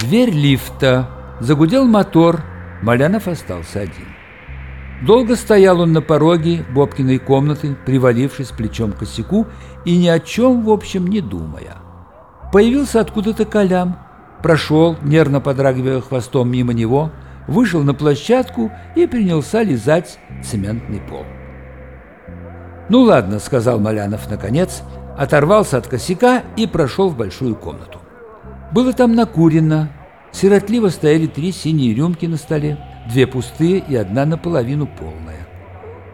Дверь лифта. Загудел мотор. Малянов остался один. Долго стоял он на пороге Бобкиной комнаты, привалившись плечом к косяку и ни о чем, в общем, не думая. Появился откуда-то Колям, прошел, нервно подрагивая хвостом мимо него, вышел на площадку и принялся лизать цементный пол. «Ну ладно», — сказал Малянов наконец, оторвался от косяка и прошел в большую комнату. Было там накурено, сиротливо стояли три синие рюмки на столе, две пустые и одна наполовину полная.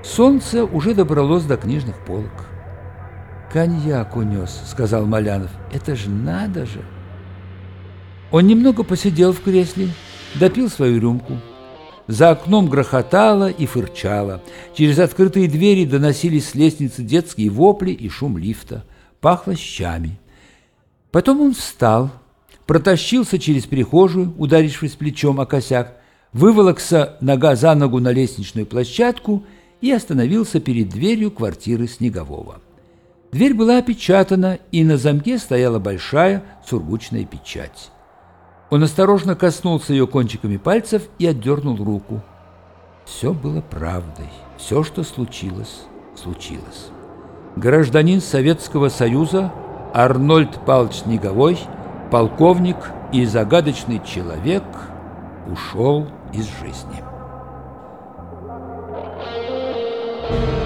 Солнце уже добралось до книжных полок. «Коньяк унес», — сказал Малянов. «Это же надо же!» Он немного посидел в кресле, допил свою рюмку. За окном грохотало и фырчало. Через открытые двери доносились с лестницы детские вопли и шум лифта. Пахло щами. Потом он встал, протащился через прихожую, ударившись плечом о косяк, выволокся нога за ногу на лестничную площадку и остановился перед дверью квартиры Снегового. Дверь была опечатана, и на замке стояла большая сургучная печать. Он осторожно коснулся ее кончиками пальцев и отдернул руку. Все было правдой. Все, что случилось, случилось. Гражданин Советского Союза Арнольд Павлович Снеговой, полковник и загадочный человек ушел из жизни. Thank you.